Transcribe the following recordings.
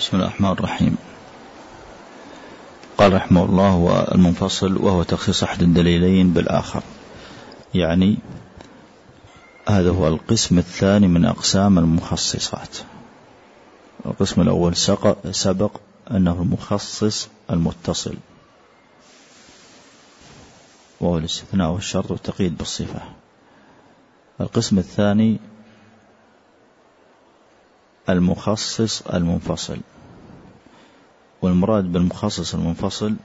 بسم الله الرحمن الرحيم. قال رحمه الله والمنفصل وهو تخصيص أحد الدليلين بالآخر. يعني هذا هو القسم الثاني من أقسام المخصصات. القسم الأول سبق أنه المخصص المتصل. وهو الاستثناء والشرط والتقييد بالصفة. القسم الثاني المخصص المنفصل. والمراد بالمخصص المنفصل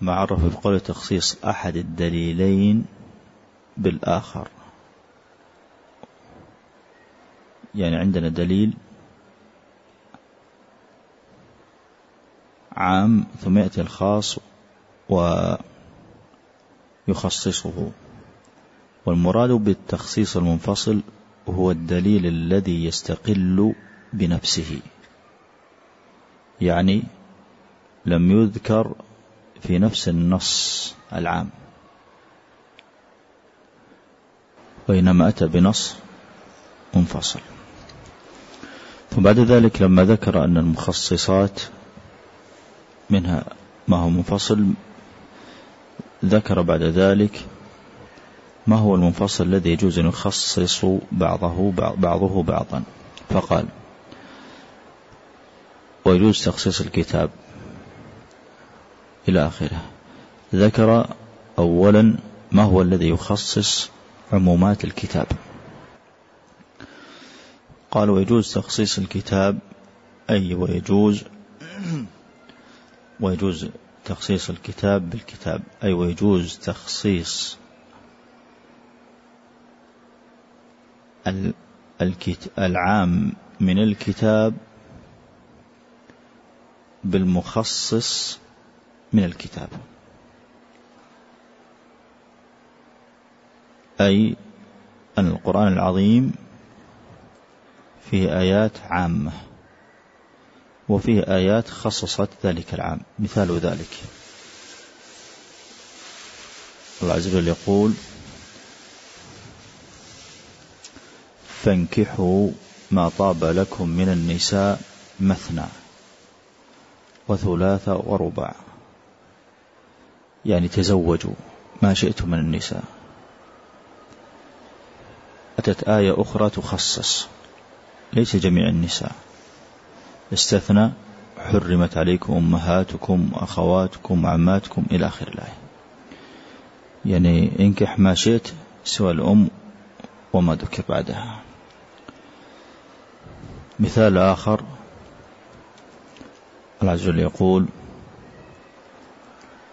معرف بقول تخصيص أحد الدليلين بالآخر. يعني عندنا دليل عام ثم يأتي الخاص ويخصصه. والمراد بالتخصيص المنفصل هو الدليل الذي يستقل بنفسه. يعني لم يذكر في نفس النص العام. وإنما أتى بنص منفصل. ثم بعد ذلك لما ذكر أن المخصصات منها ما هو منفصل ذكر بعد ذلك ما هو المنفصل الذي يجوز أن يخصص بعضه بعضه بعضا؟ فقال ويجوز تخصيص الكتاب إلى آخره. ذكر أولا ما هو الذي يخصص عمومات الكتاب. قال ويجوز تخصيص الكتاب أي ويجوز ويجوز تخصيص الكتاب بالكتاب أي ويجوز تخصيص العام من الكتاب بالمخصص من الكتاب. أي أن القرآن العظيم فيه آيات عامة وفيه آيات خصصت ذلك العام. مثال ذلك. الله عز وجل يقول فانكحوا ما طاب لكم من النساء مثنى وثلاث وربع. يعني تزوجوا ما شئتم من النساء. أتت آية أخرى تخصص ليس جميع النساء. استثنى حرمت عليكم أمهاتكم وأخواتكم وعماتكم إلى آخر الآية. يعني انكح ما شئت سوى الأم وما ذكر بعدها. مثال آخر. الله عز وجل يقول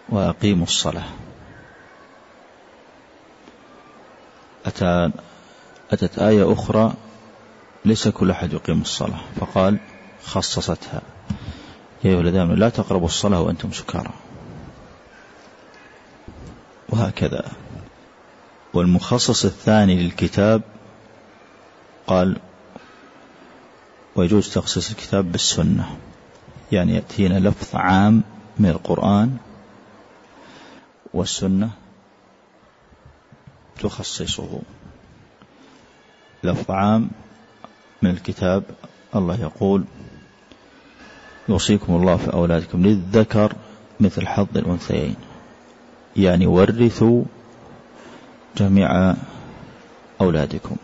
وأقيموا الصلاة. أتى أتت آية أخرى ليس كل أحد يقيم الصلاة. فقال خصصتها. يا أيها الذين آمنوا لا تقربوا الصلاة وأنتم سكارى. وهكذا. والمخصص الثاني للكتاب قال ويجوز تخصيص الكتاب بالسنة. يعني يأتينا لفظ عام من القرآن والسنة تخصصه. لفظ عام من الكتاب الله يقول يوصيكم الله في أولادكم للذكر مثل حظ الأنثيين. يعني ورثوا جميع أولادكم.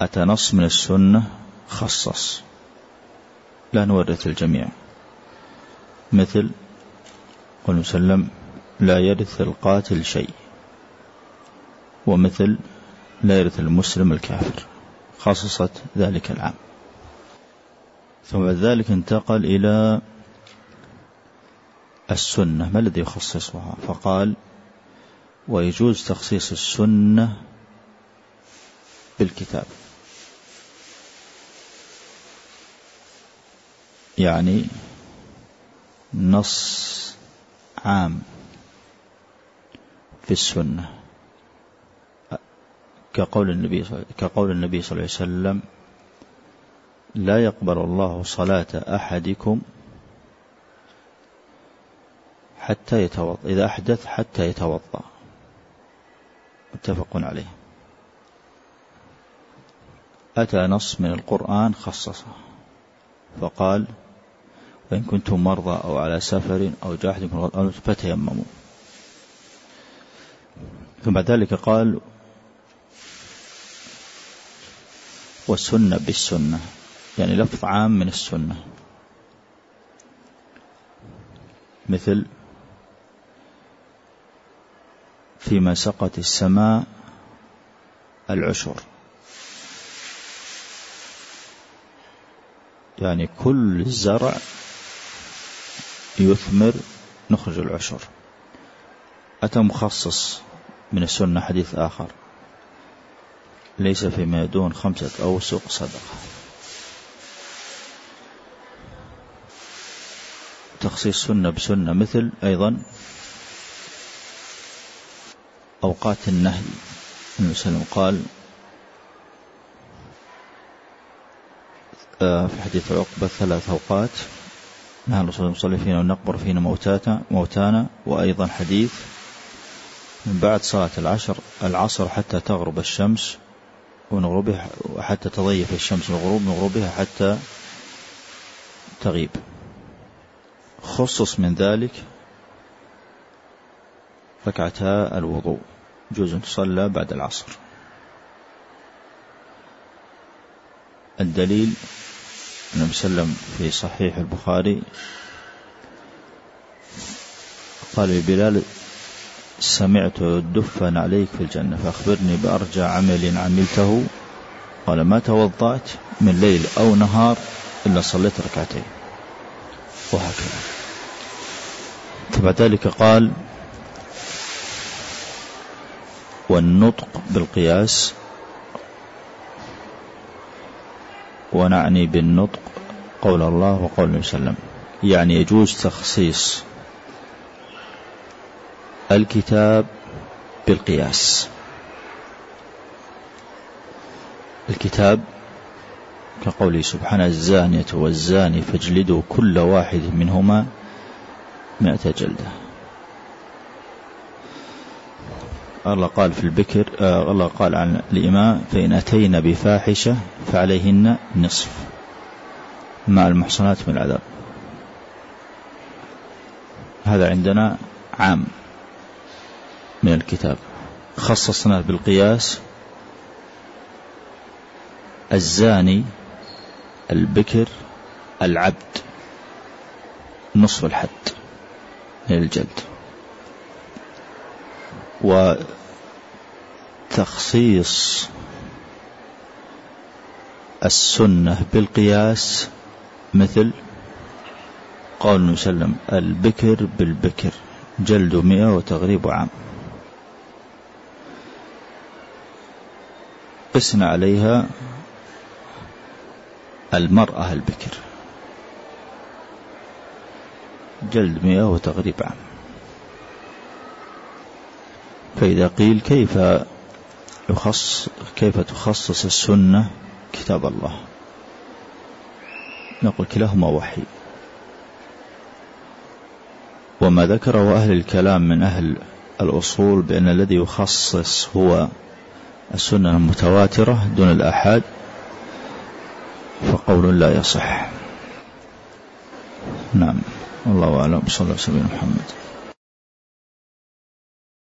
أتى نص من السنة خصص. لا نورث الجميع. مثل قل وسلم لا يرث القاتل شيء. ومثل لا يرث المسلم الكافر. خصصت ذلك العام. ثم بعد ذلك انتقل إلى السنة. ما الذي يخصصها؟ فقال ويجوز تخصيص السنة بالكتاب. يعني نص عام في السنة. كقول النبي كقول النبي صلى الله عليه وسلم لا يقبل الله صلاة أحدكم حتى يتوضأ إذا أحدث حتى يتوضأ. متفق عليه. أتى نص من القرآن خصصه فقال وإن كنتم مرضى أو على سفر أو جاحد فتيمموا. ثم بعد ذلك قال والسنة بالسنة يعني لفظ عام من السنة. مثل فيما سقت السماء العشر. يعني كل زرع يثمر نخرج العشر. أتى مخصص من السنة حديث آخر. ليس فيما دون خمسة أوسق صدقة. تخصيص سنة بسنة مثل أيضا أوقات النهي. وسلم قال آه، في حديث عقبة ثلاث أوقات. نهى الرسول نصلي فينا ونقبر فينا موتاتا موتانا. وأيضا حديث من بعد صلاة العشر العصر حتى تغرب الشمس من غروبها حتى تضيف الشمس الغروب من غروبها حتى تغيب. خصص من ذلك ركعتا الوضوء. جزء تصلى بعد العصر. الدليل النبي صلى الله عليه وسلم في صحيح البخاري قال لبلال سمعت دفا عليك في الجنة فأخبرني بأرجى عمل عملته قال ما توضأت من ليل أو نهار إلا صليت ركعتين. وهكذا. فبعد ذلك قال والنطق بالقياس ونعني بالنطق قول الله وقول النبي صلى الله عليه وسلم. يعني يجوز تخصيص الكتاب بالقياس. الكتاب كقوله سبحانه الزانية والزاني فاجلدوا كل واحد منهما مئة جلدة. الله قال في البكر آه الله قال عن الإماء فإن أتينا بفاحشة فعليهن نصف مع المحصنات من العذاب. هذا عندنا عام من الكتاب. خصصنا بالقياس الزاني البكر العبد نصف الحد من الجلد. وتخصيص السنة بالقياس مثل قول وسلم البكر بالبكر جلد مئة وتغريب عام. قسنا عليها المرأة البكر جلد مئة وتغريب عام. فإذا قيل كيف يخص كيف تخصص السنة كتاب الله؟ نقول كلاهما وحي. وما ذكره أهل الكلام من أهل الأصول بأن الذي يخصص هو السنة المتواترة دون الآحاد فقول لا يصح. نعم. والله أعلم. صلى الله عليه وسلم محمد.